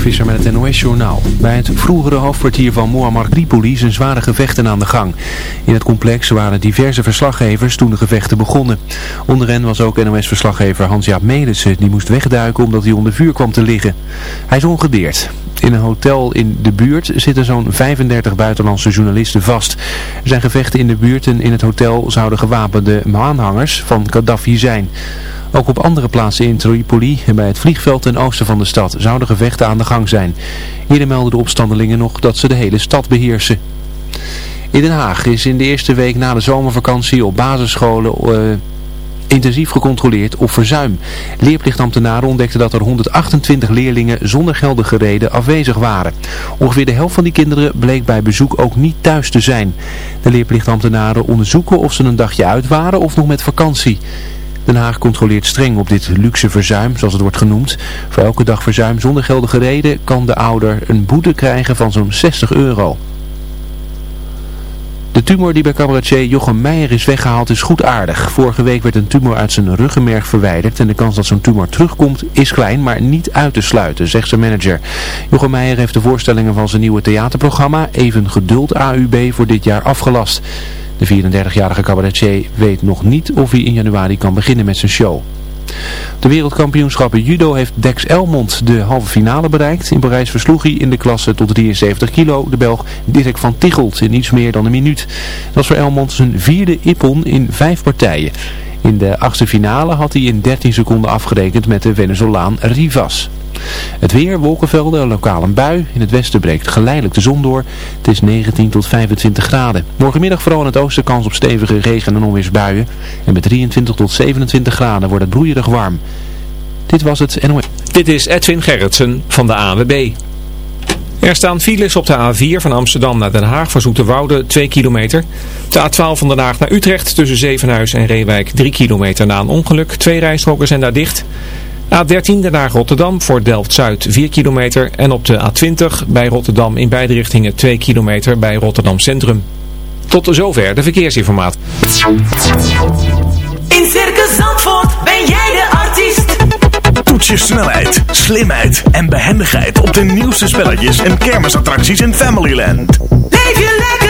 Visser met het NOS-journaal. Bij het vroegere hoofdkwartier van Muammar Tripoli zijn zware gevechten aan de gang. In het complex waren diverse verslaggevers toen de gevechten begonnen. Onder hen was ook NOS-verslaggever Hans-Jaap Melissen. Die moest wegduiken omdat hij onder vuur kwam te liggen. Hij is ongedeerd. In een hotel in de buurt zitten zo'n 35 buitenlandse journalisten vast. Er zijn gevechten in de buurt en in het hotel zouden gewapende aanhangers van Gaddafi zijn. Ook op andere plaatsen in Tripoli en bij het vliegveld ten oosten van de stad zouden gevechten aan de gang zijn. Eerder melden de opstandelingen nog dat ze de hele stad beheersen. In Den Haag is in de eerste week na de zomervakantie op basisscholen uh, intensief gecontroleerd op verzuim. Leerplichtambtenaren ontdekten dat er 128 leerlingen zonder geldige reden afwezig waren. Ongeveer de helft van die kinderen bleek bij bezoek ook niet thuis te zijn. De leerplichtambtenaren onderzoeken of ze een dagje uit waren of nog met vakantie. Den Haag controleert streng op dit luxe verzuim, zoals het wordt genoemd. Voor elke dag verzuim zonder geldige reden kan de ouder een boete krijgen van zo'n 60 euro. De tumor die bij cabaretier Jochem Meijer is weggehaald is goed aardig. Vorige week werd een tumor uit zijn ruggenmerg verwijderd en de kans dat zo'n tumor terugkomt is klein, maar niet uit te sluiten, zegt zijn manager. Jochem Meijer heeft de voorstellingen van zijn nieuwe theaterprogramma Even Geduld AUB voor dit jaar afgelast. De 34-jarige cabaretier weet nog niet of hij in januari kan beginnen met zijn show. De wereldkampioenschappen judo heeft Dex Elmond de halve finale bereikt. In Parijs versloeg hij in de klasse tot 73 kilo de Belg Dirk van Tichelt in iets meer dan een minuut. Dat was voor Elmond zijn vierde ippon in vijf partijen. In de achtste finale had hij in 13 seconden afgerekend met de Venezolaan Rivas. Het weer, wolkenvelden, lokaal een bui. In het westen breekt geleidelijk de zon door. Het is 19 tot 25 graden. Morgenmiddag vooral in het oosten kans op stevige regen- en onweersbuien. En met 23 tot 27 graden wordt het broeierig warm. Dit was het NOS. Dit is Edwin Gerritsen van de AWB. Er staan files op de A4 van Amsterdam naar Den Haag voor Zoeterwoude 2 kilometer. De A12 van Den Haag naar Utrecht tussen Zevenhuis en Reewijk 3 kilometer na een ongeluk. Twee rijstroken zijn daar dicht. A13 daarna Rotterdam voor Delft-Zuid 4 kilometer en op de A20 bij Rotterdam in beide richtingen 2 kilometer bij Rotterdam Centrum. Tot zover de verkeersinformatie. In Circus Zandvoort ben jij de artiest. Toets je snelheid, slimheid en behendigheid op de nieuwste spelletjes en kermisattracties in Familyland. Leef je lekker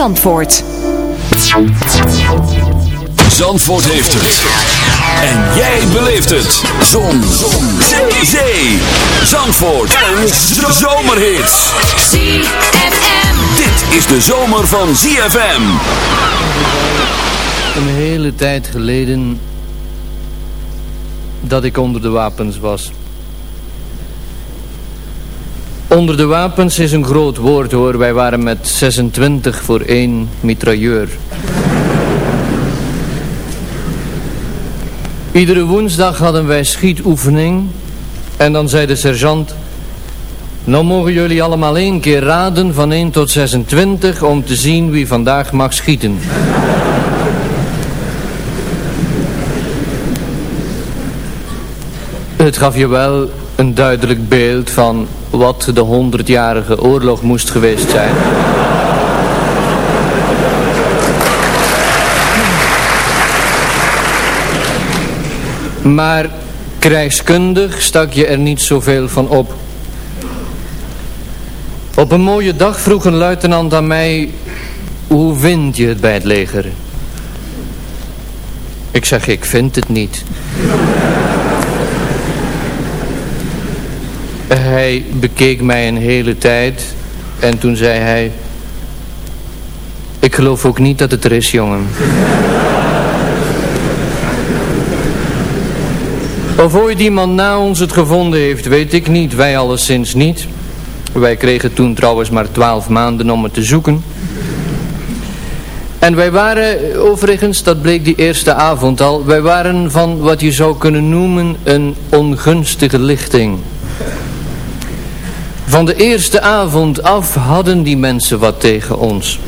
Zandvoort. Zandvoort heeft het. En jij beleeft het. Zon. Zon. Zee. Zee. Zandvoort. Een zomerhit. ZFM. Dit is de zomer van ZFM. Een hele tijd geleden dat ik onder de wapens was. Onder de wapens is een groot woord hoor. Wij waren met 26 voor één mitrailleur. Iedere woensdag hadden wij schietoefening. En dan zei de sergeant... Nou mogen jullie allemaal één keer raden van 1 tot 26 om te zien wie vandaag mag schieten. Het gaf je wel een duidelijk beeld van wat de honderdjarige oorlog moest geweest zijn. Maar krijgskundig stak je er niet zoveel van op. Op een mooie dag vroeg een luitenant aan mij, hoe vind je het bij het leger? Ik zeg, ik vind het niet. Hij bekeek mij een hele tijd en toen zei hij... Ik geloof ook niet dat het er is, jongen. Of ooit iemand na ons het gevonden heeft, weet ik niet. Wij alleszins niet. Wij kregen toen trouwens maar twaalf maanden om het te zoeken. En wij waren, overigens, dat bleek die eerste avond al... wij waren van wat je zou kunnen noemen een ongunstige lichting. Van de eerste avond af hadden die mensen wat tegen ons.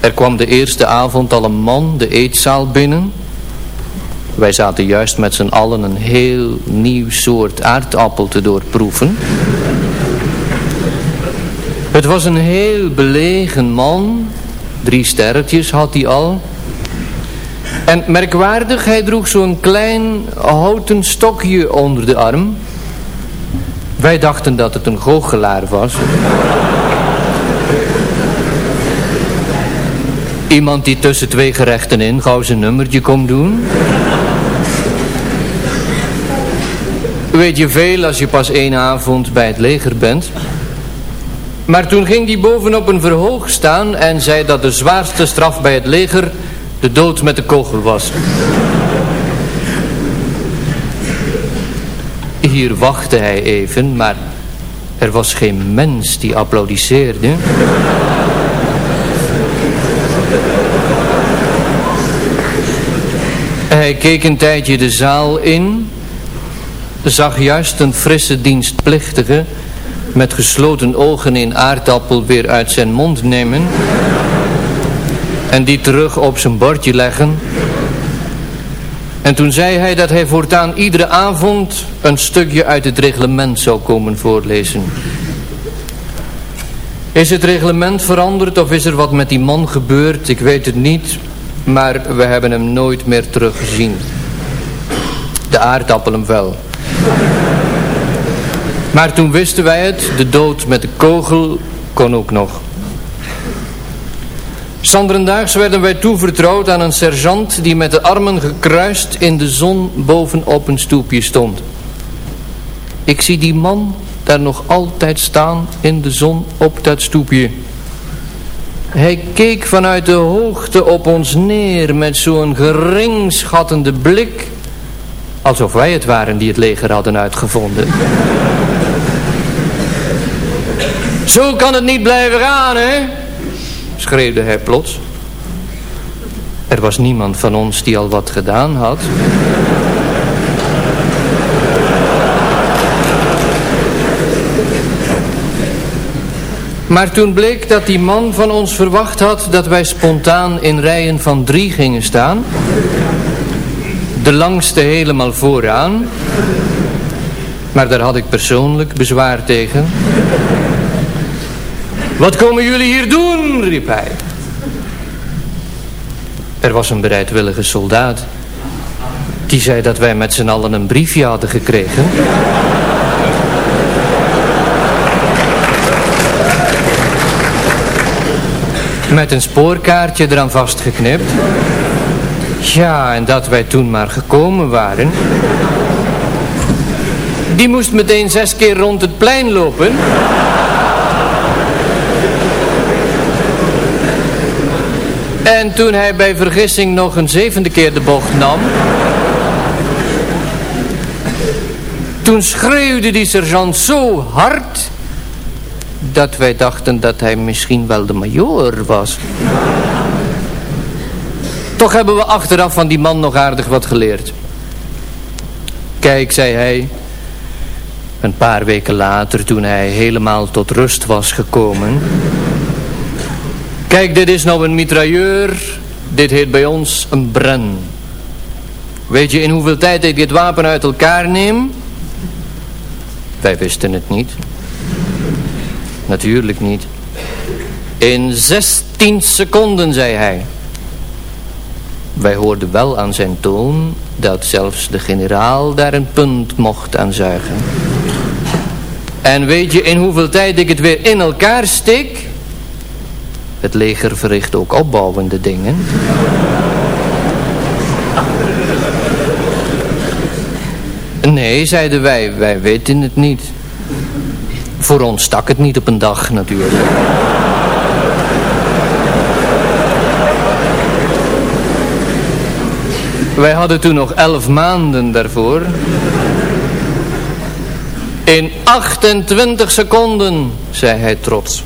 Er kwam de eerste avond al een man de eetzaal binnen... Wij zaten juist met z'n allen een heel nieuw soort aardappel te doorproeven. Het was een heel belegen man. Drie sterretjes had hij al. En merkwaardig, hij droeg zo'n klein houten stokje onder de arm. Wij dachten dat het een goochelaar was. Iemand die tussen twee gerechten in gauw zijn nummertje komt doen. Weet je veel als je pas één avond bij het leger bent. Maar toen ging hij bovenop een verhoog staan en zei dat de zwaarste straf bij het leger de dood met de kogel was. Hier wachtte hij even, maar er was geen mens die applaudisseerde. Hij keek een tijdje de zaal in, zag juist een frisse dienstplichtige met gesloten ogen in aardappel weer uit zijn mond nemen en die terug op zijn bordje leggen. En toen zei hij dat hij voortaan iedere avond een stukje uit het reglement zou komen voorlezen. Is het reglement veranderd of is er wat met die man gebeurd? Ik weet het niet, maar we hebben hem nooit meer teruggezien. De aardappelen wel. Maar toen wisten wij het, de dood met de kogel kon ook nog. Sanderendaags werden wij toevertrouwd aan een sergeant die met de armen gekruist in de zon bovenop een stoepje stond. Ik zie die man daar nog altijd staan in de zon op dat stoepje. Hij keek vanuit de hoogte op ons neer met zo'n geringschattende blik, alsof wij het waren die het leger hadden uitgevonden. Zo kan het niet blijven gaan, hè? Schreeuwde hij plots. Er was niemand van ons die al wat gedaan had. Maar toen bleek dat die man van ons verwacht had dat wij spontaan in rijen van drie gingen staan. De langste helemaal vooraan. Maar daar had ik persoonlijk bezwaar tegen. Wat komen jullie hier doen, riep hij. Er was een bereidwillige soldaat. Die zei dat wij met z'n allen een briefje hadden gekregen. Met een spoorkaartje eraan vastgeknipt. Ja, en dat wij toen maar gekomen waren. Die moest meteen zes keer rond het plein lopen. En toen hij bij vergissing nog een zevende keer de bocht nam... Toen schreeuwde die sergeant zo hard... dat wij dachten dat hij misschien wel de majoor was. Toch hebben we achteraf van die man nog aardig wat geleerd. Kijk, zei hij... Een paar weken later, toen hij helemaal tot rust was gekomen... Kijk, dit is nou een mitrailleur. Dit heet bij ons een bren. Weet je in hoeveel tijd ik dit wapen uit elkaar neem? Wij wisten het niet. Natuurlijk niet. In 16 seconden, zei hij. Wij hoorden wel aan zijn toon dat zelfs de generaal daar een punt mocht aan zuigen. En weet je in hoeveel tijd ik het weer in elkaar stik? Het leger verricht ook opbouwende dingen. Nee, zeiden wij, wij weten het niet. Voor ons stak het niet op een dag natuurlijk. Wij hadden toen nog elf maanden daarvoor. In 28 seconden, zei hij trots.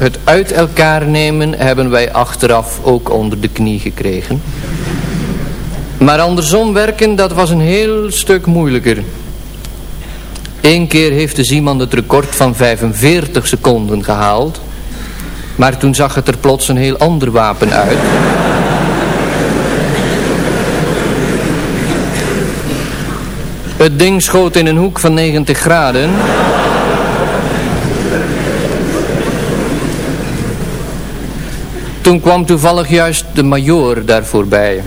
Het uit elkaar nemen hebben wij achteraf ook onder de knie gekregen. Maar andersom werken, dat was een heel stuk moeilijker. Eén keer heeft de Zeeman het record van 45 seconden gehaald. Maar toen zag het er plots een heel ander wapen uit. Het ding schoot in een hoek van 90 graden. Toen kwam toevallig juist de majoor daar voorbij.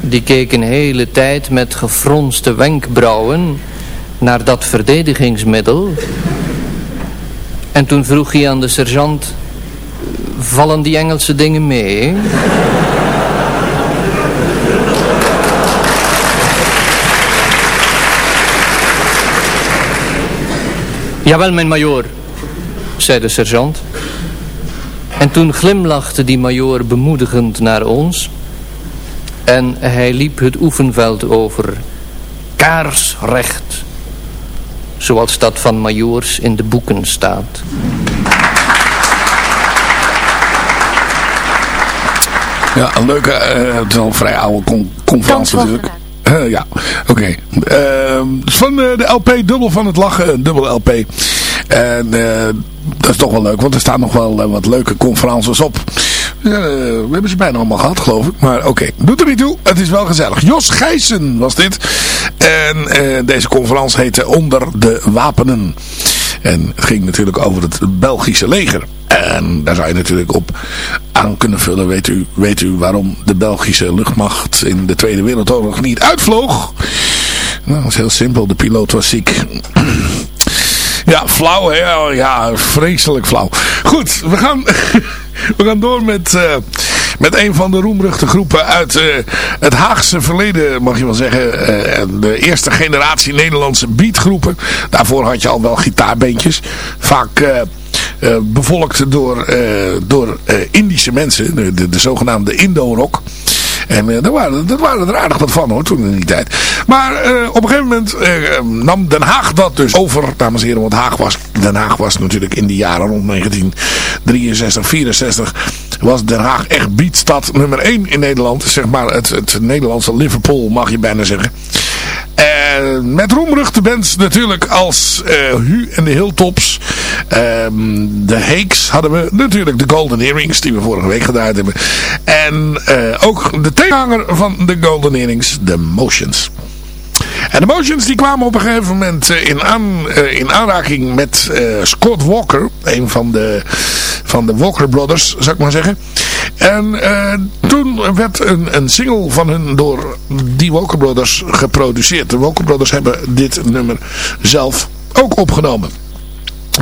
Die keek een hele tijd met gefronste wenkbrauwen naar dat verdedigingsmiddel. En toen vroeg hij aan de sergeant, vallen die Engelse dingen mee? Jawel, mijn majoor, zei de sergeant. En toen glimlachte die majoor bemoedigend naar ons. En hij liep het oefenveld over, kaarsrecht, zoals dat van majoors in de boeken staat. Ja, een leuke, eh, het is al een vrij oude con conferentie natuurlijk. Uh, ja, oké. Okay. Uh, van uh, de LP Dubbel van het Lachen, dubbel LP. En dat is toch wel leuk, want er staan nog wel wat leuke conferences op. we hebben ze bijna allemaal gehad, geloof ik. Maar oké, doet er niet toe. Het is wel gezellig. Jos Gijssen was dit. En deze conferentie heette Onder de Wapenen. En het ging natuurlijk over het Belgische leger. En daar zou je natuurlijk op aan kunnen vullen. Weet u, weet u waarom de Belgische luchtmacht in de Tweede Wereldoorlog niet uitvloog? Nou, dat is heel simpel. De piloot was ziek. Ja, flauw hè? Oh, ja, vreselijk flauw. Goed, we gaan, we gaan door met, uh, met een van de roemruchte groepen uit uh, het Haagse verleden, mag je wel zeggen. Uh, de eerste generatie Nederlandse beatgroepen. Daarvoor had je al wel gitaarbeentjes. Vaak... Bevolkt door, door Indische mensen, de, de, de zogenaamde Indo-rock. En uh, daar, waren, daar waren er aardig wat van hoor, toen in die tijd. Maar uh, op een gegeven moment uh, nam Den Haag dat dus over, dames en heren. Want Haag was, Den Haag was natuurlijk in die jaren rond 1963, 64... was Den Haag echt beatstad nummer 1 in Nederland. Zeg maar het, het Nederlandse Liverpool mag je bijna zeggen. En met roemruchte bands natuurlijk als uh, Hu en de Hilltops. Um, de Hakes hadden we. Natuurlijk de Golden Earrings die we vorige week gedraaid hebben. En uh, ook de tegenhanger van de Golden Earrings, de Motions. En de Motions die kwamen op een gegeven moment in, aan, uh, in aanraking met uh, Scott Walker. Een van de, van de Walker Brothers, zou ik maar zeggen. En uh, toen werd een, een single van hun door die Walker Brothers geproduceerd. De Walker Brothers hebben dit nummer zelf ook opgenomen.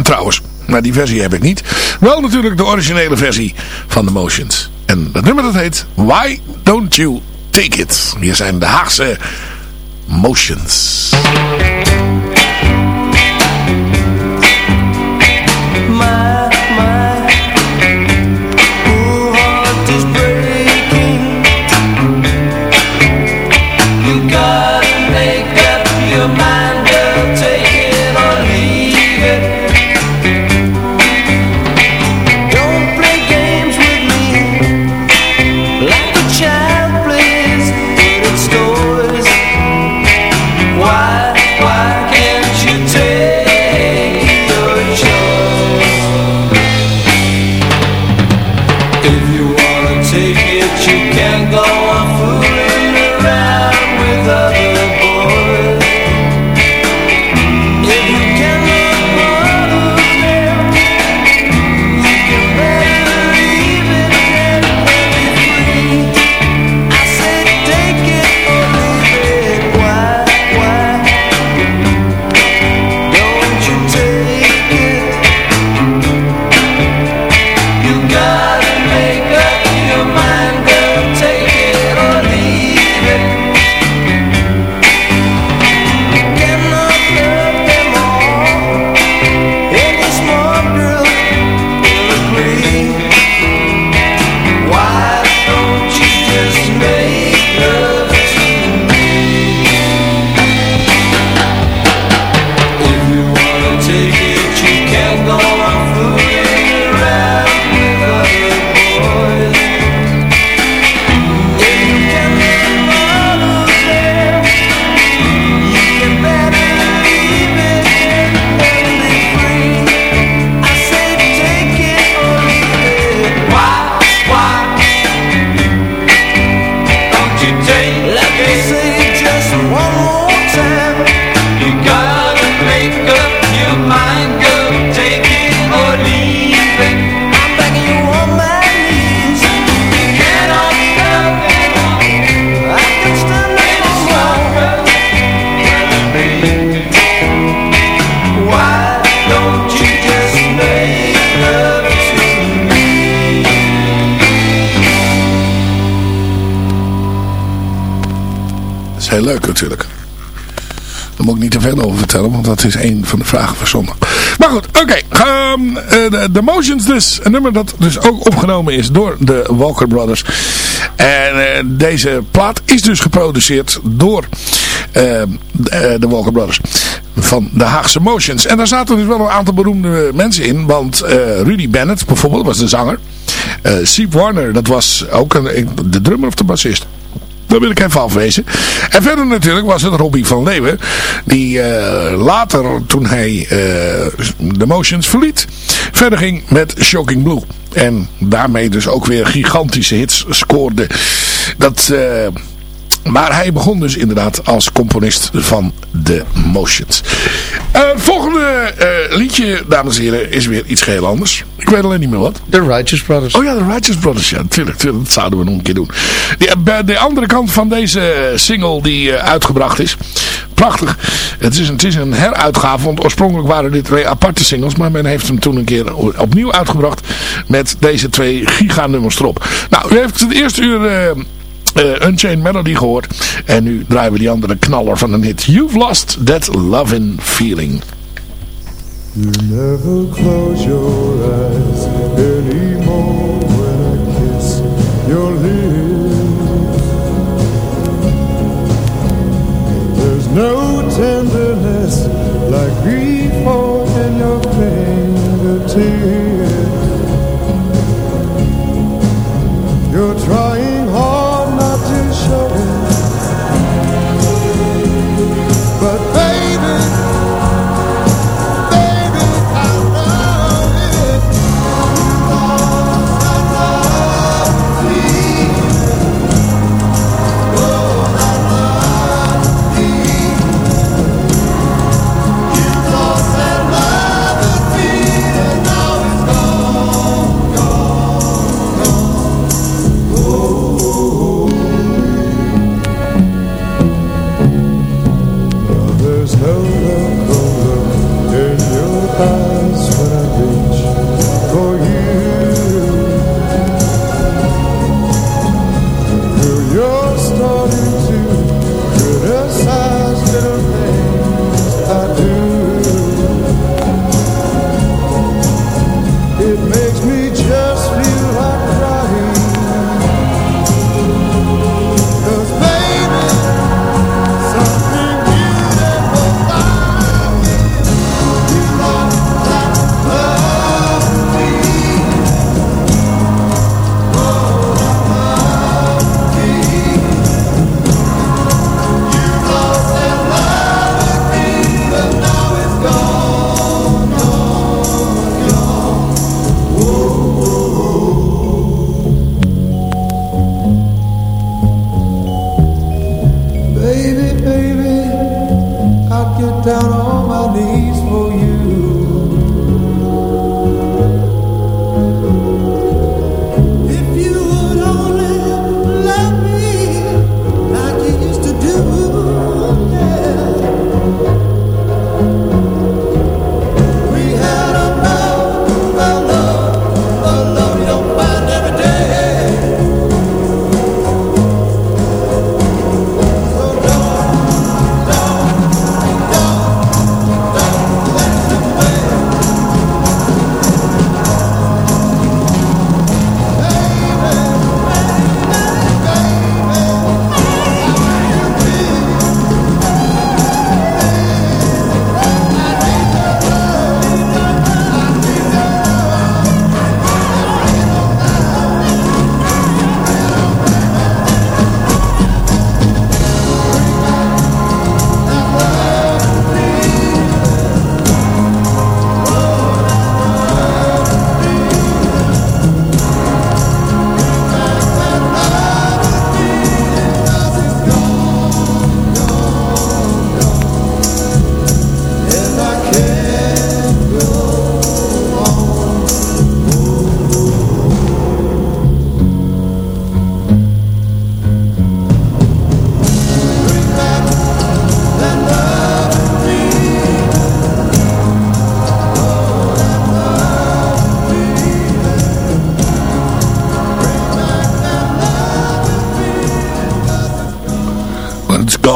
Trouwens, maar die versie heb ik niet. Wel natuurlijk de originele versie van The Motions. En dat nummer dat heet Why Don't You Take It. Hier zijn de Haagse Motions. Go want dat is een van de vragen van zondag. Maar goed, oké. ehm, eh, de, Motions dus. Een nummer dat dus ook opgenomen is door de Walker Brothers. En eh, deze plaat is dus geproduceerd door eh, de, eh, de Walker Brothers. Van de Haagse Motions. En daar zaten dus wel een aantal beroemde mensen in. Want Rudy Bennett bijvoorbeeld was de zanger. Eh Steve Warner, dat was ook een, de drummer of de bassist. Daar wil ik even afwezen. En verder natuurlijk was het Robbie van Leeuwen. Die eh, later, toen hij eh, de Motions verliet, verder ging met Shocking Blue. En daarmee dus ook weer gigantische hits scoorde. Dat... eh, maar hij begon dus inderdaad als componist van The Motions. Eh, het volgende eh, liedje, dames en heren, is weer iets heel anders. Ik weet alleen niet meer wat. The Righteous Brothers. Oh ja, de Righteous Brothers, ja, natuurlijk. natuurlijk, dat zouden we nog een keer doen. De, bij de andere kant van deze single die eh, uitgebracht is. Prachtig. Het is, een, het is een heruitgave, want oorspronkelijk waren dit twee aparte singles. Maar men heeft hem toen een keer opnieuw uitgebracht met deze twee giganummers erop. Nou, u heeft het eerste uur... eh, Unchained Melody gehoord. En nu draaien we die andere knaller van een hit. You've Lost That Lovin' Feeling. You never close your eyes anymore when I kiss your lips. There's no tenderness like grief in your fingertips.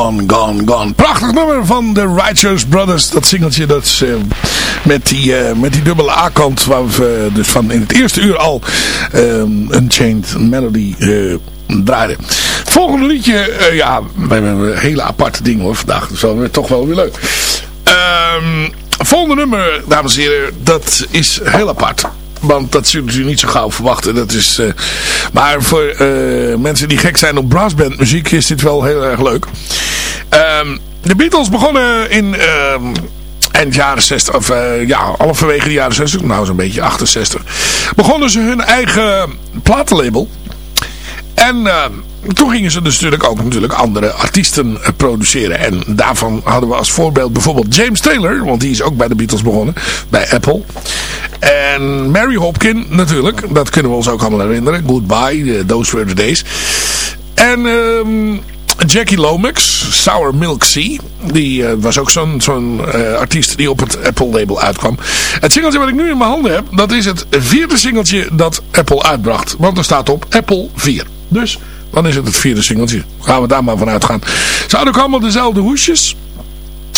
Gone, Gone, Gone. Prachtig nummer van de Righteous Brothers. Dat singeltje dat eh, met, die, eh, met die dubbele A-kant. Waar we dus van in het eerste uur al um, Unchained Melody draaiden. Volgende liedje, ja, we hebben een hele aparte ding hoor vandaag. Dat is wel, toch wel weer leuk. Ehm, volgende nummer, dames en heren, dat is heel apart. Want dat zullen u niet zo gauw verwachten. Dat is, maar voor mensen die gek zijn op brassband muziek is dit wel heel erg leuk. De Beatles begonnen in um, eind jaren 60, of uh, ja, halverwege de jaren 60, nou zo'n beetje 68. Begonnen ze hun eigen platenlabel. En toen gingen ze dus natuurlijk ook natuurlijk andere artiesten produceren. En daarvan hadden we als voorbeeld bijvoorbeeld James Taylor. Want die is ook bij de Beatles begonnen. Bij Apple. En Mary Hopkin natuurlijk. Dat kunnen we ons ook allemaal herinneren. Goodbye, those were the days. En um, Jackie Lomax, Sour Milk Sea. Die uh, was ook zo'n zo'n uh, artiest die op het Apple label uitkwam. Het singeltje wat ik nu in mijn handen heb. Dat is het vierde singeltje dat Apple uitbracht. Want er staat op Apple 4. Dus dan is het het vierde singeltje. Gaan we daar maar van uitgaan. Ze hadden ook allemaal dezelfde hoesjes.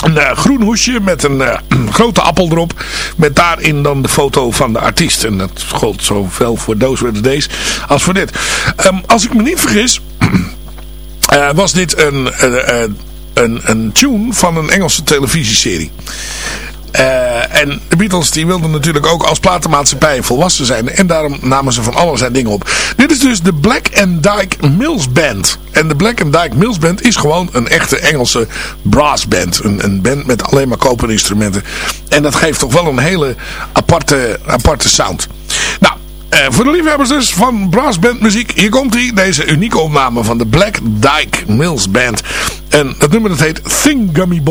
Een uh, groen hoesje met een grote appel erop. Met daarin dan de foto van de artiest. En dat gold zowel voor The Days als voor dit. Um, als ik me niet vergis... uh, was dit een, een, een tune van een Engelse televisieserie. En de Beatles die wilden natuurlijk ook als platenmaatschappij volwassen zijn. En daarom namen ze van alle zijn dingen op. Dit is dus de Black and Dyke Mills Band. En de Black and Dyke Mills Band is gewoon een echte Engelse brass band. Een, een band met alleen maar koperinstrumenten. En dat geeft toch wel een hele aparte, aparte sound. Nou, uh, voor de liefhebbers dus van brassband muziek. Hier komt hij. Deze unieke opname van de Black Dyke Mills Band. En het nummer dat heet Thing Gummy.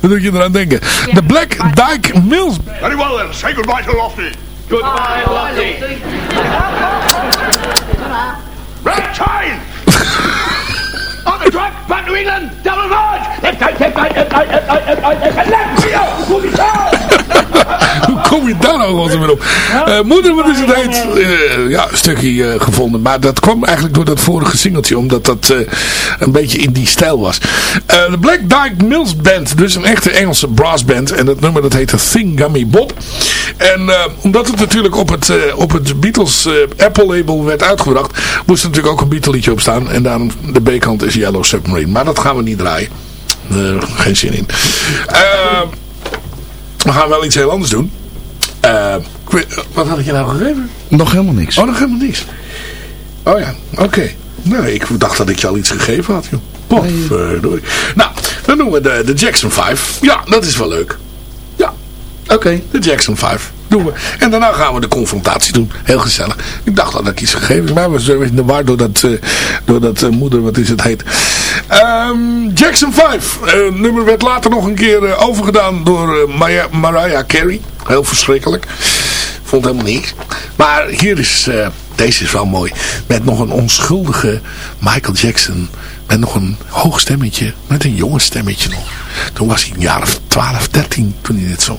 Dat. Moet je eraan denken. De Black Dyke Mills. Very well then, say goodbye to Lofty. Goodbye, Lofty. Red Chain! On the track, back to England, double march! Left right, left right, left right, left left left left kom je daar nou gewoon weer op? Uh, moeder, wat is het heet? Uh, ja, een stukje uh, gevonden. Maar dat kwam eigenlijk door dat vorige singeltje. Omdat dat een beetje in die stijl was. De Black Dyke Mills Band. Dus een echte Engelse brassband. En dat nummer dat heette Thing Gummy Bob. En omdat het natuurlijk op het, op het Beatles Apple label werd uitgebracht. Moest er natuurlijk ook een Beatle liedje op staan. En daarom de B-kant is Yellow Submarine. Maar dat gaan we niet draaien. geen zin in. we gaan wel iets heel anders doen. Uh, wat had ik je nou gegeven? Nog helemaal niks. Oh, nog helemaal niks. Oh ja, oké. Okay. Nee, ik dacht dat ik je al iets gegeven had, joh. Pof, nee. uh, Nou, dan doen we de, de Jackson 5. Ja, dat is wel leuk. Ja, Oké, de Jackson 5. Doen we. En daarna gaan we de confrontatie doen. Heel gezellig. Ik dacht dat ik iets gegeven. Maar we zijn in de war door dat, eh, door dat eh, moeder, wat is het heet. Ehm, Jackson 5. Eh, nummer werd later nog een keer overgedaan door Maya- Mariah Carey. Heel verschrikkelijk. Vond helemaal niks. Maar hier is, deze is wel mooi. Met nog een onschuldige Michael Jackson. Met nog een hoog stemmetje. Met een jonge stemmetje nog. Toen was hij een jaar of 12, 13 toen hij dit zong.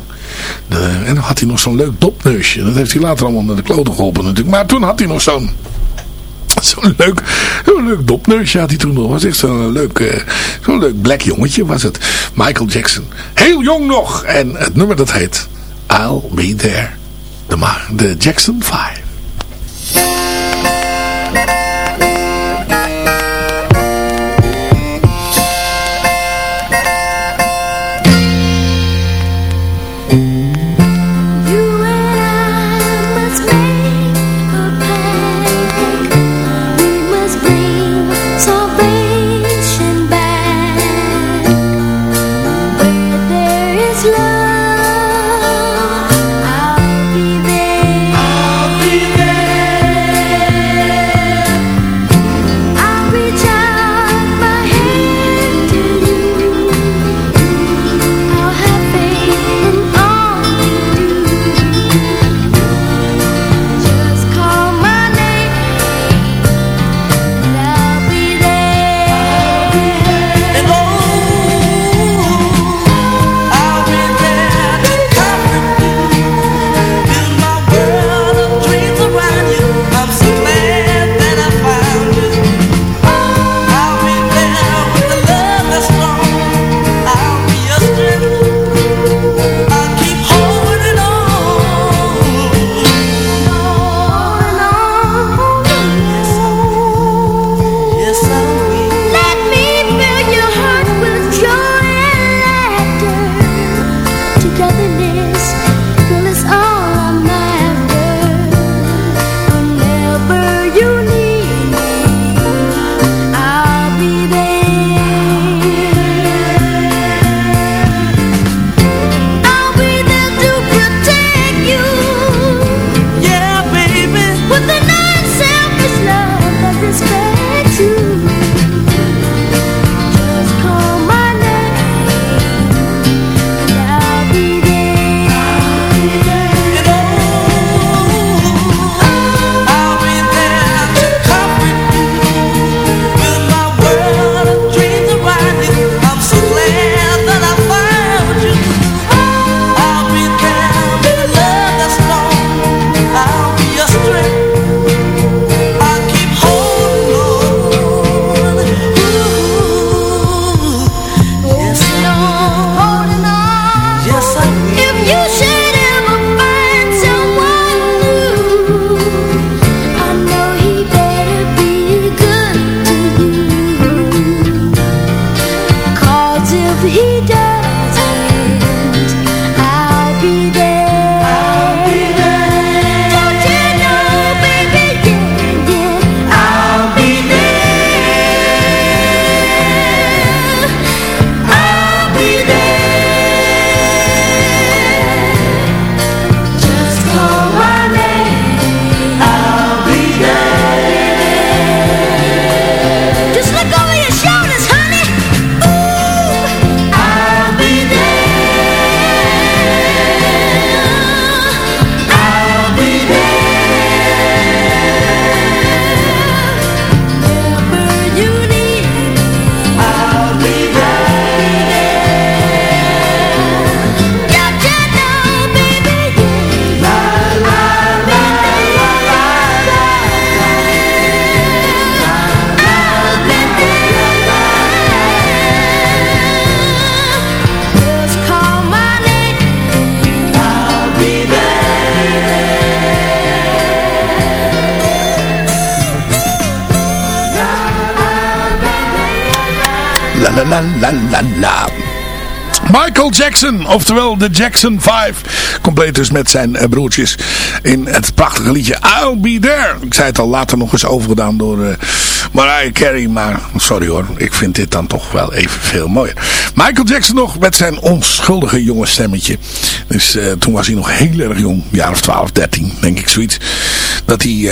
En dan had hij nog zo'n leuk dopneusje. Dat heeft hij later allemaal naar de kloten geholpen natuurlijk. Maar toen had hij nog zo'n Zo'n leuk, zo'n leuk dopneusje had hij toen nog. Was echt zo'n leuk, eh, zo'n leuk black jongetje was het. Michael Jackson. Heel jong nog. En het nummer dat heet I'll Be There. De, de Jackson 5. Michael Jackson, oftewel de Jackson 5. Compleet dus met zijn eh, broertjes in het prachtige liedje I'll Be There. Ik zei het al later nog eens overgedaan door eh, Mariah Carey, maar sorry hoor, ik vind dit dan toch wel even veel mooier. Michael Jackson nog met zijn onschuldige jonge stemmetje. Dus eh, toen was hij nog heel erg jong, jaar of 12, 13, denk ik zoiets. Dat hij,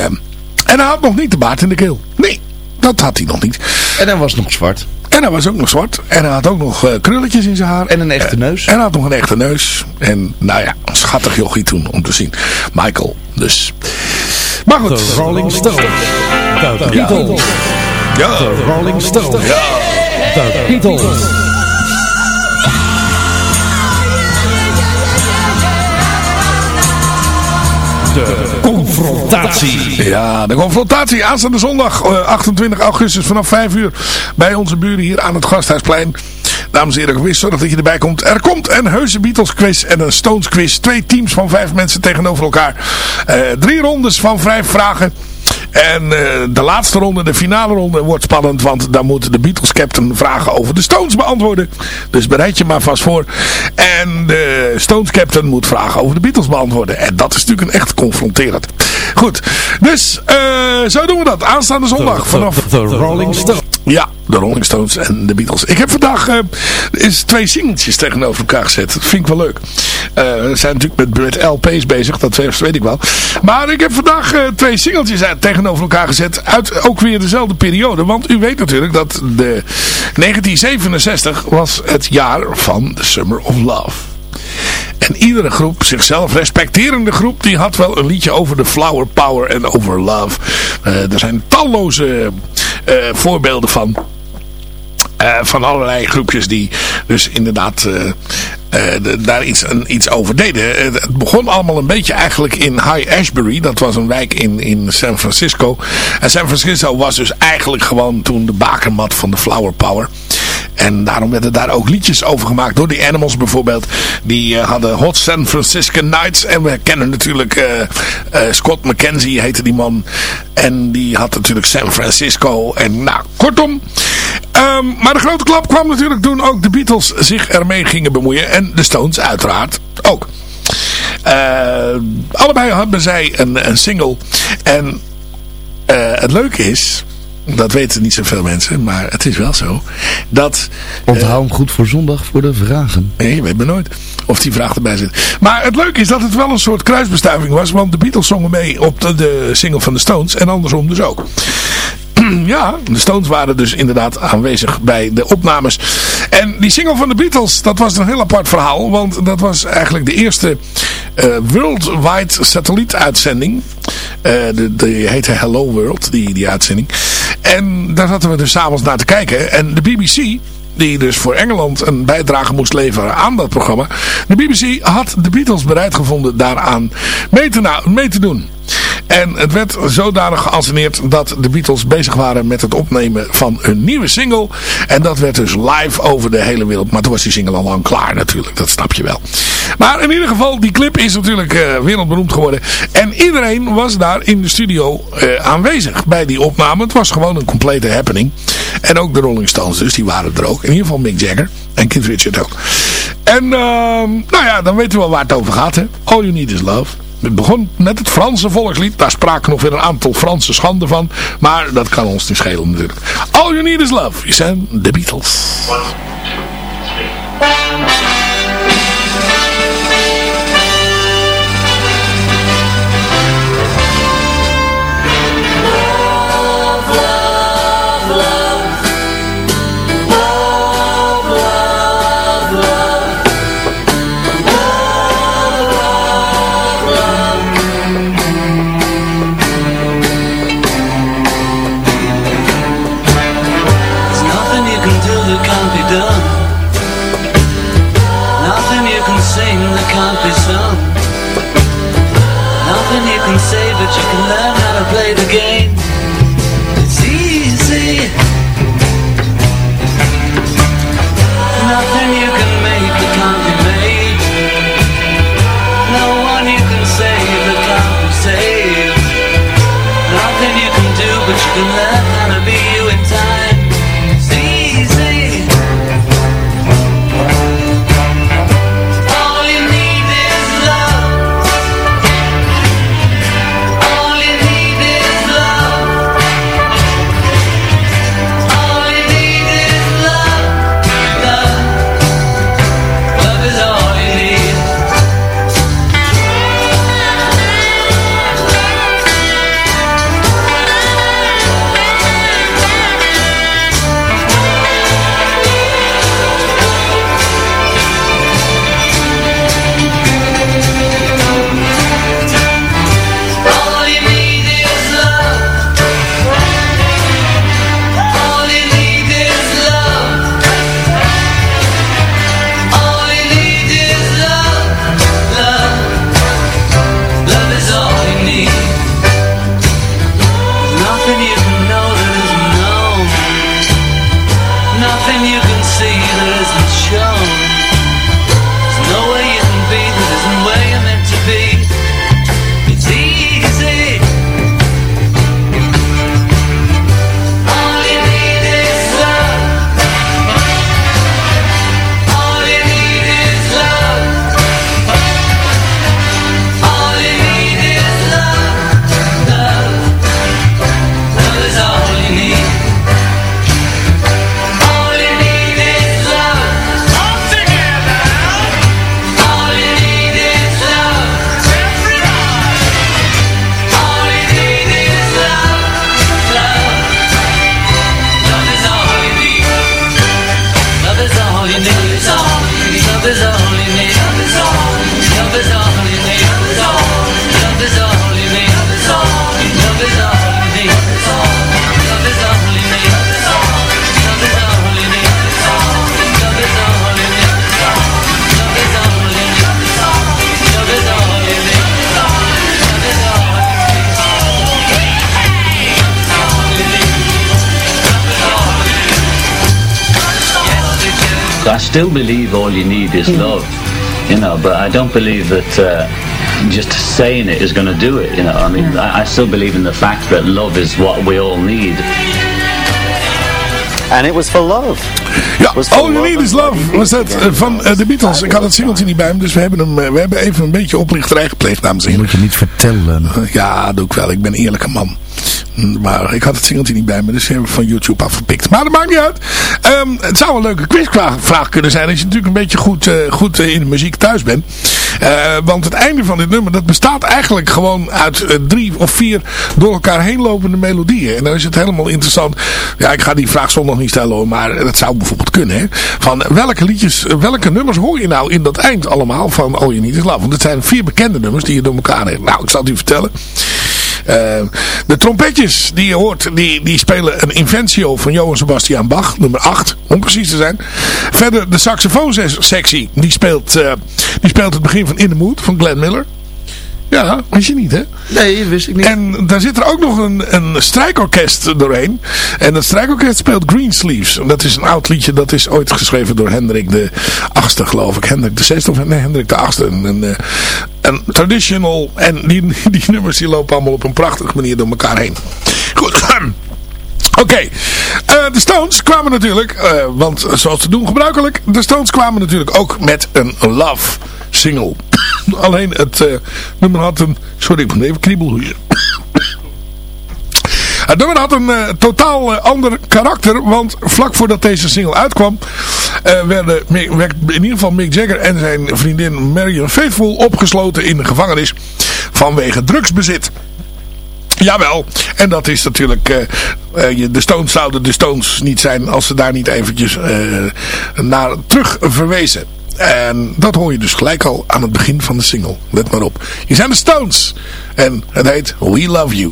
en hij had nog niet de baard in de keel. Nee, dat had hij nog niet. En hij was nog zwart. En hij was ook nog zwart. En hij had ook nog eh, krulletjes in zijn haar. En een echte neus. En hij had nog een echte neus. En nou ja, een schattig jochie toen om te zien. Michael, dus. Maar goed. The Rolling Stones. The Beatles. Ja. The Rolling Stones. Ja. The Beatles. De confrontatie. Ja, de confrontatie aanstaande zondag eh, 28 augustus vanaf 5 uur bij onze buren hier aan het Gasthuisplein. Dames en heren, wees zorg dat je erbij komt. Er komt een heuse Beatles quiz en een Stones quiz. Twee teams van vijf mensen tegenover elkaar. Eh, drie rondes van vijf vragen. En eh, de laatste ronde, de finale ronde, wordt spannend. Want dan moet de Beatles captain vragen over de Stones beantwoorden. Dus bereid je maar vast voor. En de Stones captain moet vragen over de Beatles beantwoorden. En dat is natuurlijk een echt confronterend. Goed, dus eh, zo doen we dat. Aanstaande zondag vanaf... The Rolling Stones. Ja, de Rolling Stones en de Beatles. Ik heb vandaag eh, is twee singeltjes tegenover elkaar gezet. Dat vind ik wel leuk. Eh, we zijn natuurlijk met, met LP's bezig, dat weet ik wel. Maar ik heb vandaag eh, twee singeltjes tegenover elkaar gezet. Uit ook weer dezelfde periode. Want u weet natuurlijk dat de 1967 was het jaar van The Summer of Love. En iedere groep, zichzelf respecterende groep, die had wel een liedje over de flower power en over love. Er zijn talloze voorbeelden van. Eh, van allerlei groepjes die dus inderdaad eh, eh, daar iets, een, iets over deden. Het begon allemaal een beetje eigenlijk in High Ashbury. Dat was een wijk in, in San Francisco. En San Francisco was dus eigenlijk gewoon toen de bakermat van de flower power. En daarom werden daar ook liedjes over gemaakt door die Animals bijvoorbeeld. Die hadden Hot San Francisco Nights. En we kennen natuurlijk Scott McKenzie heette die man. En die had natuurlijk San Francisco. En nou, kortom. Ehm, maar de grote klap kwam natuurlijk toen ook de Beatles zich ermee gingen bemoeien. En de Stones uiteraard ook. Eh, allebei hebben zij een, een single. En eh, het leuke is, dat weten niet zoveel mensen, maar het is wel zo, dat... Onthoud hem goed voor zondag voor de vragen. Nee, je weet maar nooit of die vraag erbij zit. Maar het leuke is dat het wel een soort kruisbestuiving was, want de Beatles zongen mee op de, de single van de Stones en andersom dus ook. Ja, de Stones waren dus inderdaad aanwezig bij de opnames. En die single van de Beatles, dat was een heel apart verhaal. Want dat was eigenlijk de eerste eh, worldwide satellietuitzending. Eh de, heette Hello World, die, die uitzending. En daar zaten we dus s'avonds naar te kijken. En de BBC, die dus voor Engeland een bijdrage moest leveren aan dat programma. De BBC had de Beatles bereid gevonden daaraan mee te, mee te doen. En het werd zodanig geanceneerd dat de Beatles bezig waren met het opnemen van hun nieuwe single. En dat werd dus live over de hele wereld. Maar toen was die single al lang klaar natuurlijk, dat snap je wel. Maar in ieder geval, die clip is natuurlijk eh, wereldberoemd geworden. En iedereen was daar in de studio eh, aanwezig bij die opname. Het was gewoon een complete happening. En ook de Rolling Stones dus, die waren er ook. In ieder geval Mick Jagger en Keith Richards ook. En ehm, nou ja, dan weten we wel waar het over gaat. Hè? All You Need Is Love. Het begon met het Franse volkslied. Daar spraken nog weer een aantal Franse schanden van. Maar dat kan ons niet schelen natuurlijk. All You Need Is Love. Je zijn de Beatles. Still believe all you need is love, you know, but I don't believe that uh, just saying it is going to do it, you know. I mean, I, I still believe in the fact that love is what we all need. And it was for love. Ja, All You Need Is Love was dat eh, van eh, de Beatles. Ik had het singeltje niet bij me, dus we hebben, hem, eh, we hebben even een beetje oplichterij gepleegd, dames en heren. Moet je niet vertellen. Ja, doe ik wel. Ik ben een eerlijke man. Maar ik had het singeltje niet bij me, dus hebben we van YouTube afgepikt. Maar dat maakt niet uit. Ehm, het zou een leuke quizvraag kunnen zijn als je natuurlijk een beetje goed, eh, goed eh, in de muziek thuis bent. Eh, want het einde van dit nummer, dat bestaat eigenlijk gewoon uit drie of vier door elkaar heen lopende melodieën. En dan is het helemaal interessant. Ja, ik ga die vraag zondag niet stellen hoor, maar dat zou bijvoorbeeld kunnen. Hè? Van welke liedjes, welke nummers hoor je nou in dat eind allemaal van All You Need Is Love? Want het zijn vier bekende nummers die je door elkaar heen. Nou, ik zal het u vertellen. Eh, de trompetjes die je hoort, die, die spelen een Inventio van Johann Sebastian Bach, nummer 8, om precies te zijn. Verder de saxofoonsectie, die speelt, eh, die speelt het begin van In the Mood van Glenn Miller. Ja, wist je niet hè? Nee, wist ik niet. En daar zit er ook nog een, een strijkorkest doorheen. En dat strijkorkest speelt Greensleeves. En dat is een oud liedje, dat is ooit geschreven door Hendrik de Achtste, geloof ik. Hendrik de Zesde of nee, Hendrik de Achtste. Een, een, eh, een traditional. En die, die nummers die lopen allemaal op een prachtige manier door elkaar heen. Goed. Oké, Eh, de Stones kwamen natuurlijk, eh, want zoals te doen gebruikelijk, de Stones kwamen natuurlijk ook met een love single. Alleen het eh, nummer had een, sorry ik moet even kriebelhoeien. Het nummer had een eh, totaal eh, ander karakter, want vlak voordat deze single uitkwam, werden, in ieder geval Mick Jagger en zijn vriendin Marion Faithfull opgesloten in de gevangenis vanwege drugsbezit. Jawel, en dat is natuurlijk, de Stones zouden de Stones niet zijn als ze daar niet eventjes naar terug verwezen. En dat hoor je dus gelijk al aan het begin van de single. Let maar op. Je zijn de Stones. En het heet We Love You.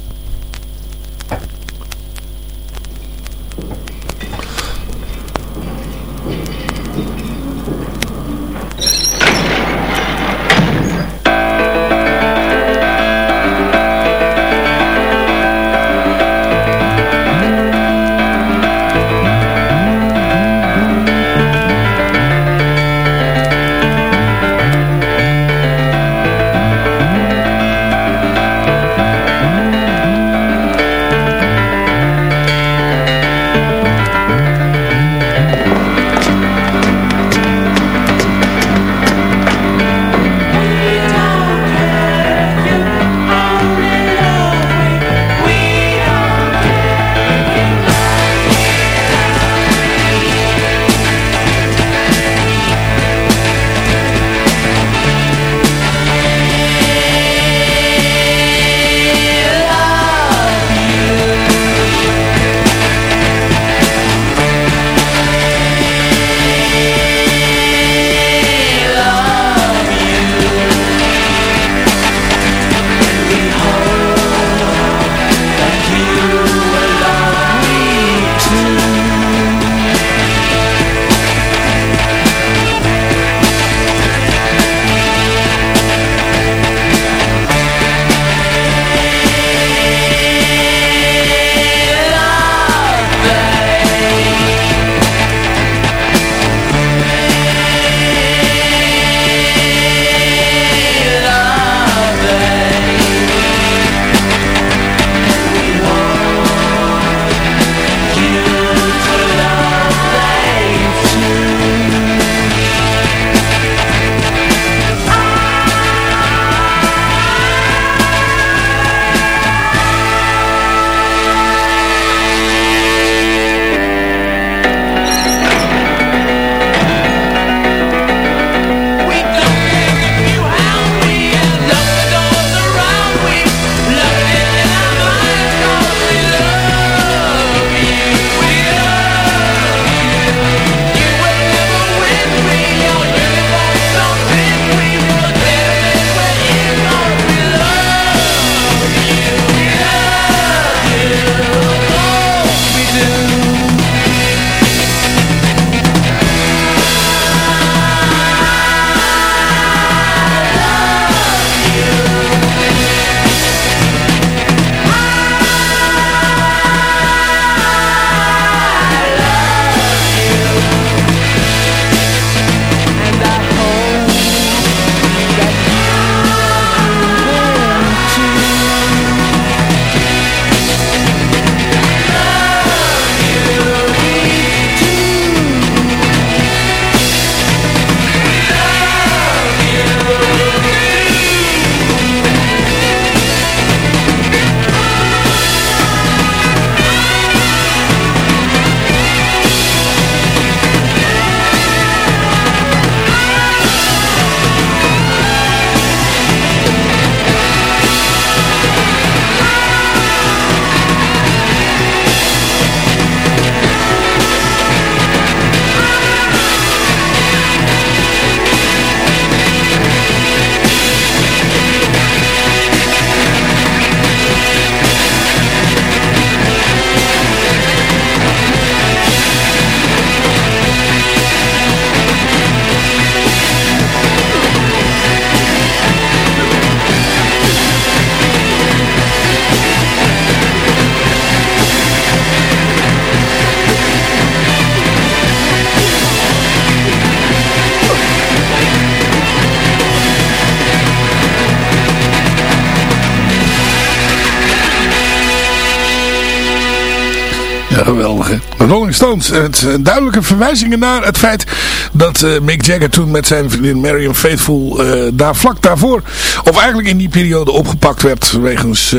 Stones. Het eh, duidelijke verwijzingen naar het feit dat eh, Mick Jagger toen met zijn vriendin Marion Faithful eh, daar vlak daarvoor, of eigenlijk in die periode opgepakt werd wegens...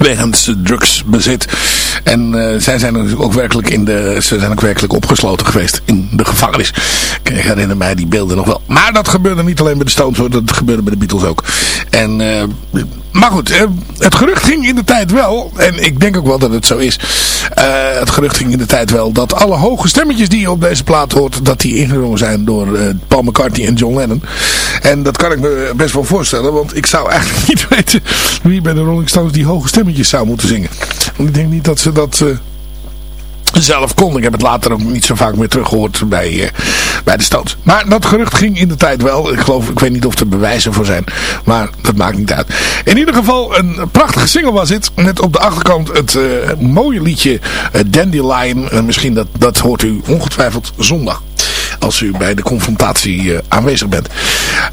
wegens drugsbezit. En eh, zij zijn natuurlijk ook werkelijk in de, ze zijn ook werkelijk opgesloten geweest in de gevangenis. Ik herinner mij die beelden nog wel. Maar dat gebeurde niet alleen bij de Stones dat gebeurde bij de Beatles ook. En, eh, maar goed, eh, het gerucht ging in de tijd wel, en ik denk ook wel dat het zo is. het gerucht ging in de tijd wel dat alle hoge stemmetjes die je op deze plaat hoort, dat die ingezongen zijn door Paul McCartney en John Lennon. En dat kan ik me best wel voorstellen, want ik zou eigenlijk niet weten wie bij de Rolling Stones die hoge stemmetjes zou moeten zingen. Want ik denk niet dat ze dat... eh, zelf kon. Ik heb het later ook niet zo vaak meer teruggehoord bij, eh, bij de Stones. Maar dat gerucht ging in de tijd wel. Ik geloof, ik weet niet of er bewijzen voor zijn. Maar dat maakt niet uit. In ieder geval een prachtige single was het. Met op de achterkant het eh, mooie liedje Dandelion. En misschien dat, dat hoort u ongetwijfeld zondag. Als u bij de confrontatie aanwezig bent.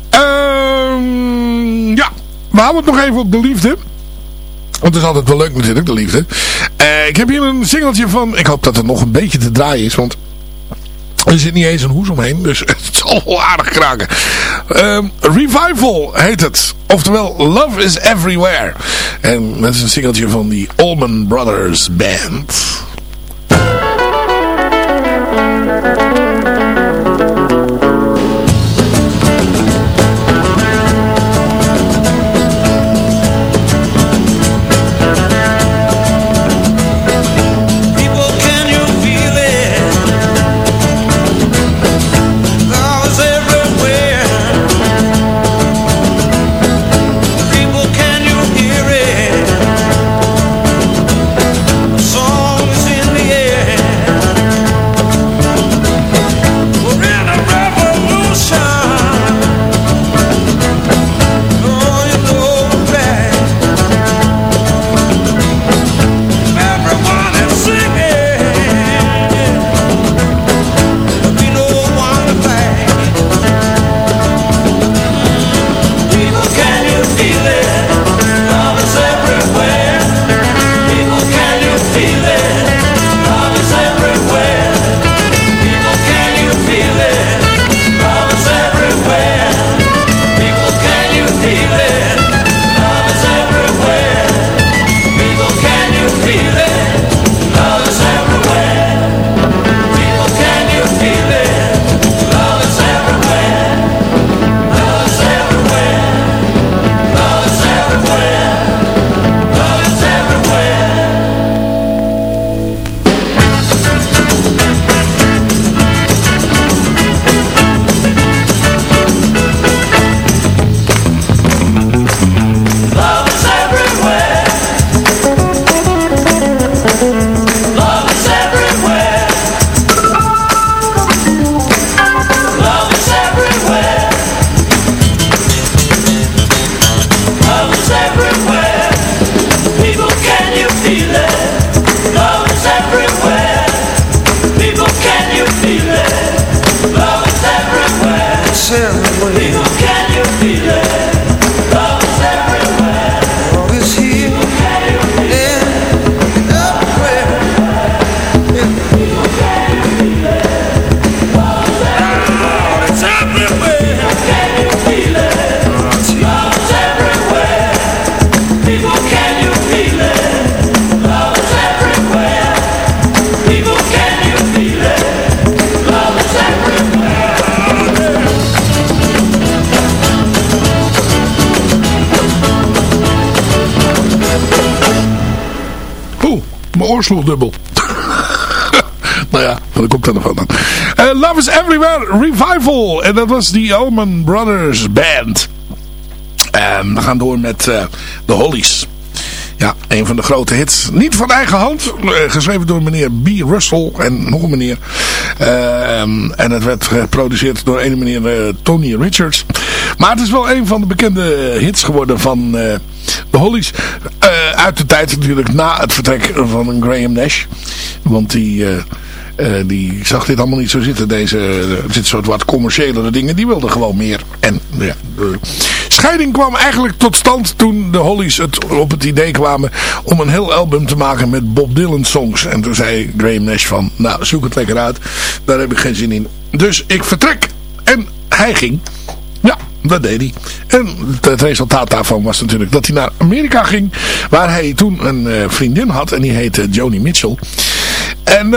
Ehm, ja, we houden het nog even op de liefde. Want het is altijd wel leuk natuurlijk, de liefde. Eh, ik heb hier een singeltje van... Ik hoop dat het nog een beetje te draaien is, want... Er zit niet eens een hoes omheen, dus het zal wel aardig kraken. Ehm, Revival heet het. Oftewel, Love is Everywhere. En dat is een singeltje van die Allman Brothers Band. myself sloeg dubbel. nou ja, wat komt er nog van dan? Eh, Love is Everywhere Revival. En dat was die Allman Brothers Band. En we gaan door met eh The Hollies. Ja, een van de grote hits. Niet van eigen hand. eh, geschreven door meneer B. Russell en nog een meneer. Ehm, en het werd geproduceerd door een meneer eh, Tony Richards. Maar het is wel een van de bekende hits geworden van eh de Hollies. Eh, uit de tijd natuurlijk na het vertrek van Graham Nash. Want die... eh, eh, die zag dit allemaal niet zo zitten. Deze, dit soort wat commerciëlere dingen. Die wilde gewoon meer. En ja, scheiding kwam eigenlijk tot stand toen de Hollies het, op het idee kwamen om een heel album te maken met Bob Dylan songs. En toen zei Graham Nash van, nou zoek het lekker uit, daar heb ik geen zin in. Dus ik vertrek. En hij ging. Dat deed hij. En het resultaat daarvan was natuurlijk dat hij naar Amerika ging. Waar hij toen een eh, vriendin had. En die heette Joni Mitchell. En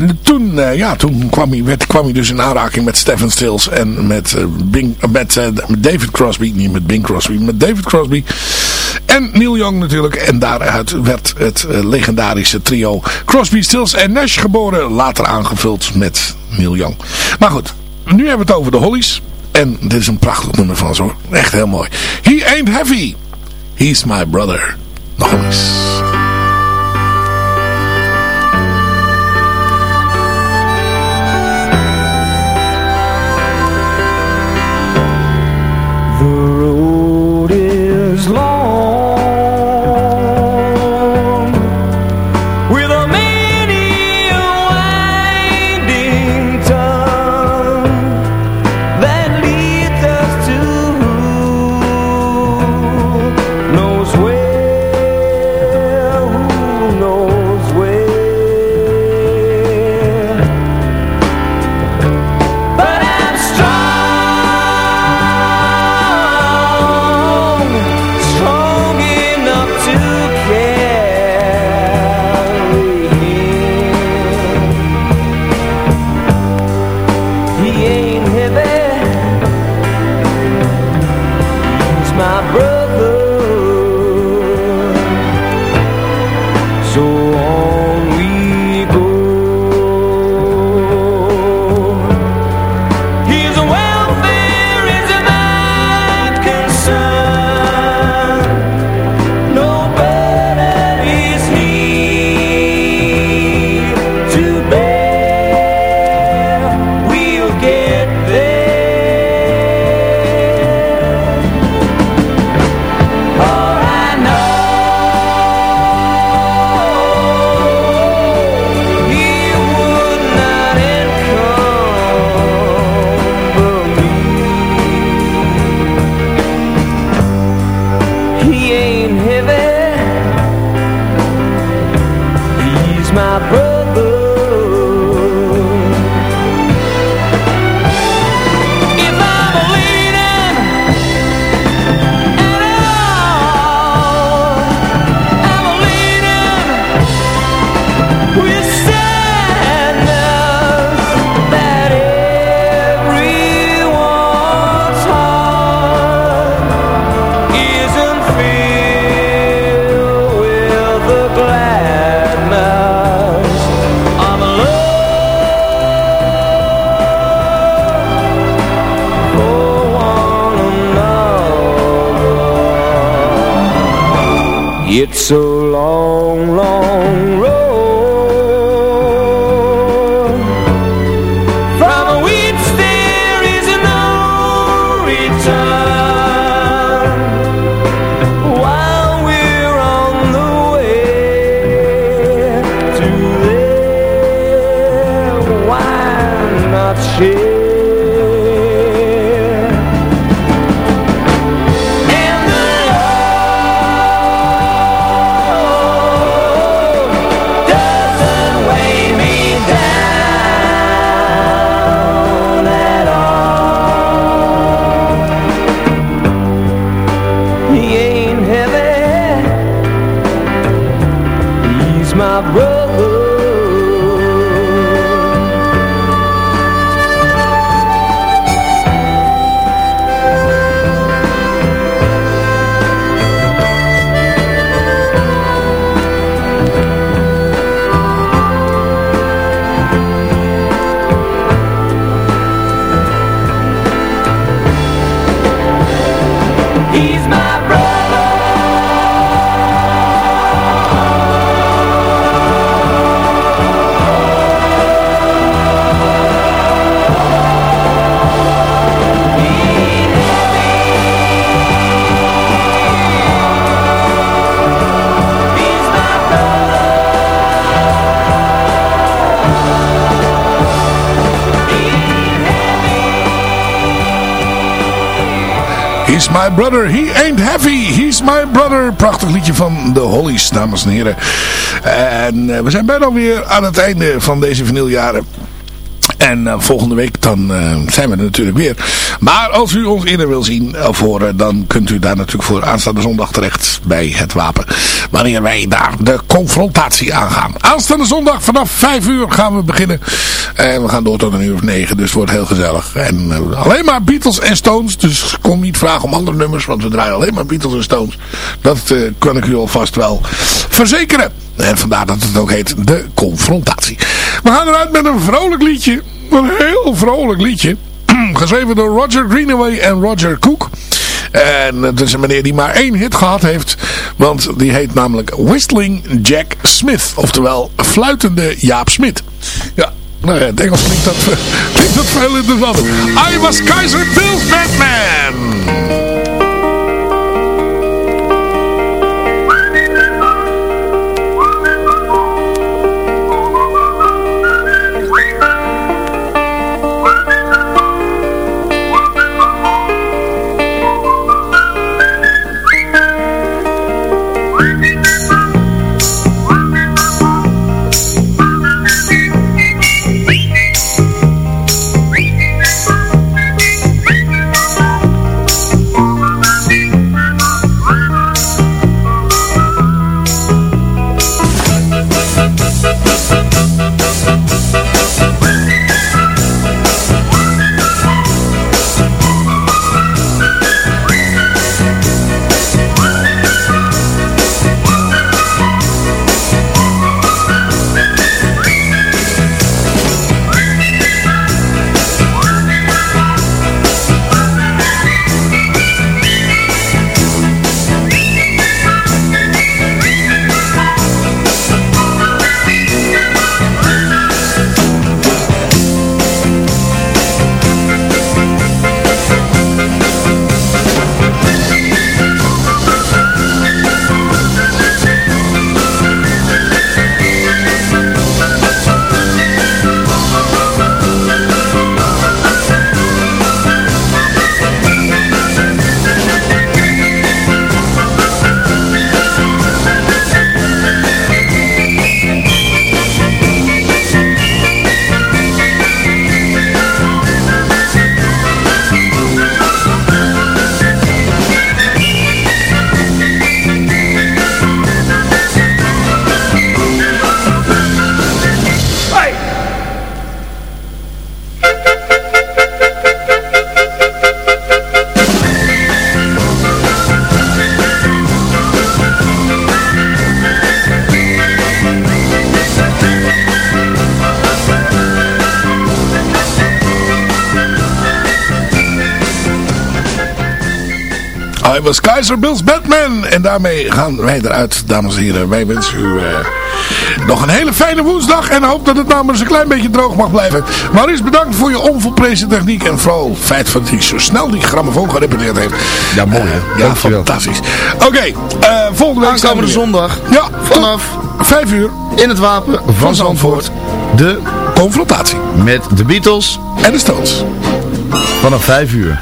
eh, toen, eh, ja, toen kwam, hij, werd, kwam hij dus in aanraking met Stephen Stills. En met, eh, Bing, met David Crosby. Niet met Bing Crosby. Met David Crosby. En Neil Young natuurlijk. En daaruit werd het legendarische trio Crosby, Stills en Nash geboren. Later aangevuld met Neil Young. Maar goed, nu hebben we het over de Hollies. En dit is een prachtig nummer van zo. Echt heel mooi. He ain't heavy. He's my brother. Nog eens. So He's my brother, he ain't heavy. He's my brother. Prachtig liedje van de Hollies, dames en heren. En eh, we zijn bijna weer aan het einde van deze vinyljaren. En eh, volgende week dan eh, zijn we er natuurlijk weer. Maar als u ons eerder wil zien of dan kunt u daar natuurlijk voor aanstaande zondag terecht bij het wapen. Wanneer wij daar de confrontatie aangaan. Aanstaande zondag vanaf 5 uur gaan we beginnen. En we gaan door tot een uur of 9, dus het wordt heel gezellig. En eh, alleen maar Beatles en Stones. Dus kom niet vragen om andere nummers, want we draaien alleen maar Beatles en Stones. Dat eh, kan ik u alvast wel verzekeren. En vandaar dat het ook heet de confrontatie. We gaan eruit met een vrolijk liedje. Een heel vrolijk liedje. Geschreven door Roger Greenaway en Roger Cook. En het is een meneer die maar één hit gehad heeft. Want die heet namelijk Whistling Jack Smith. Oftewel fluitende Jaap Smit. Nou ja, in het Engels klinkt dat, klinkt dat veel interessanter. I was Kaiser Bill's Batman. I was Kaiser Bill's Batman. En daarmee gaan wij eruit, dames en heren. Wij wensen u eh, nog een hele fijne woensdag. En hoop dat het eens een klein beetje droog mag blijven. Maurice, bedankt voor je onvolprezen techniek. En vooral het feit dat hij zo snel die grammofoon gerepareerd heeft. Ja, mooi hè. ja, Dankjewel. fantastisch. Oké, eh, volgende week Aankomende zondag. Ja, Vanaf 5 uur. in het wapen van Zandvoort. De confrontatie. Met de Beatles. En de Stones. Vanaf 5 uur.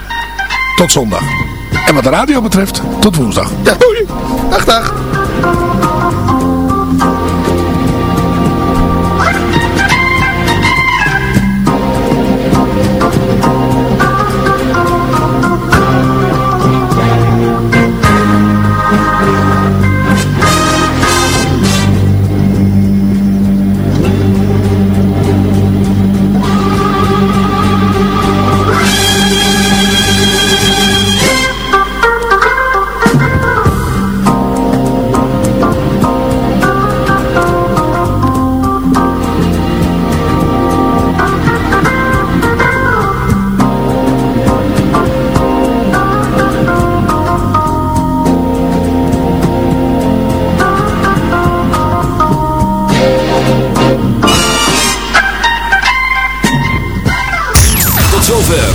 Tot zondag. En wat de radio betreft, tot woensdag. Ja. Doei. Dag dag.